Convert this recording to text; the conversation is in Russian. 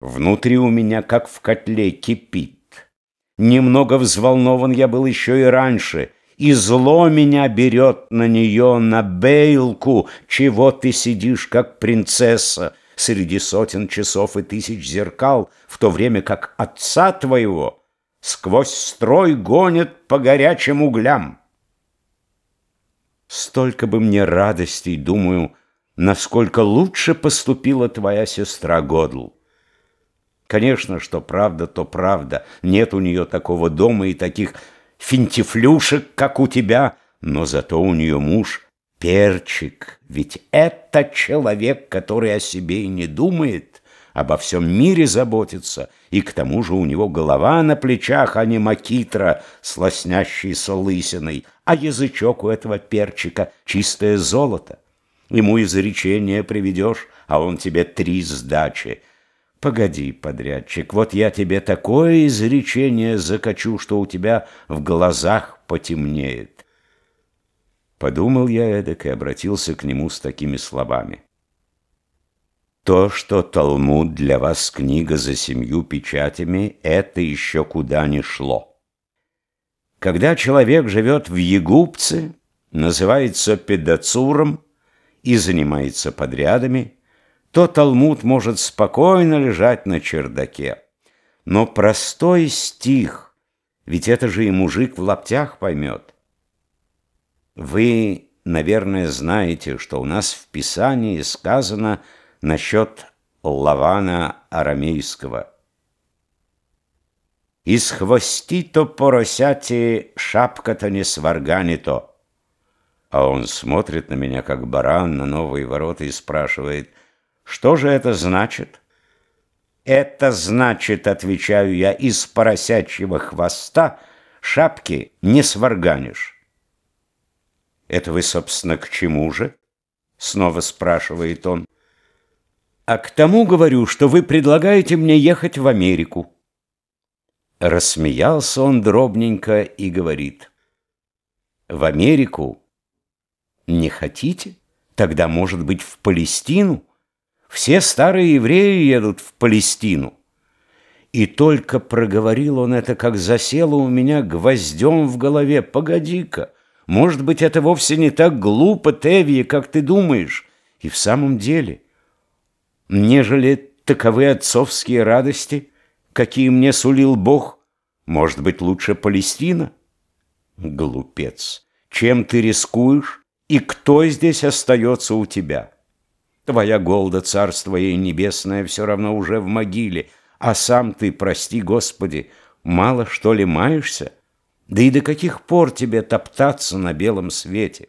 Внутри у меня, как в котле, кипит. Немного взволнован я был еще и раньше, и зло меня берет на нее, на бейлку, чего ты сидишь, как принцесса, среди сотен часов и тысяч зеркал, в то время как отца твоего сквозь строй гонят по горячим углям. Столько бы мне радостей, думаю, насколько лучше поступила твоя сестра Годл. Конечно, что правда, то правда. Нет у нее такого дома и таких финтифлюшек, как у тебя, но зато у нее муж перчик. Ведь это человек, который о себе и не думает, обо всем мире заботится, и к тому же у него голова на плечах, а не макитра с лоснящейся лысиной, а язычок у этого перчика — чистое золото. Ему изречение приведешь, а он тебе три сдачи — Погоди, подрядчик, вот я тебе такое изречение закачу, что у тебя в глазах потемнеет. Подумал я эдак и обратился к нему с такими словами. То, что Талмуд для вас книга за семью печатями, это еще куда ни шло. Когда человек живет в Егупце, называется педацуром и занимается подрядами, то Талмуд может спокойно лежать на чердаке. Но простой стих, ведь это же и мужик в лаптях поймет. Вы, наверное, знаете, что у нас в Писании сказано насчет Лавана арамейского. «Из хвости-то поросяти шапка-то не сварганито». А он смотрит на меня, как баран на новые ворота, и спрашивает – что же это значит? Это значит, отвечаю я, из поросячьего хвоста шапки не сварганишь. Это вы, собственно, к чему же? Снова спрашивает он. А к тому говорю, что вы предлагаете мне ехать в Америку. Рассмеялся он дробненько и говорит. В Америку? Не хотите? Тогда, может быть, в Палестину? Все старые евреи едут в Палестину. И только проговорил он это, как засело у меня гвоздем в голове. Погоди-ка, может быть, это вовсе не так глупо, Теви, как ты думаешь. И в самом деле, нежели таковы отцовские радости, какие мне сулил Бог, может быть, лучше Палестина? Глупец, чем ты рискуешь и кто здесь остается у тебя?» Твоя голда, царство ей небесное, все равно уже в могиле, а сам ты, прости Господи, мало что ли маешься? Да и до каких пор тебе топтаться на белом свете?»